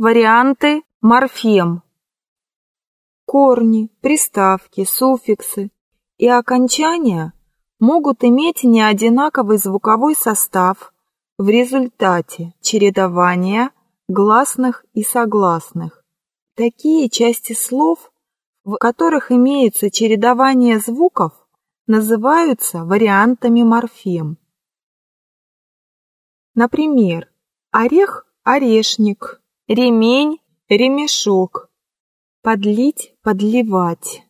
Варианты морфем. Корни, приставки, суффиксы и окончания могут иметь неодинаковый звуковой состав в результате чередования гласных и согласных. Такие части слов, в которых имеется чередование звуков, называются вариантами морфем. Например, орех – орешник, ремень – ремешок, подлить – подливать.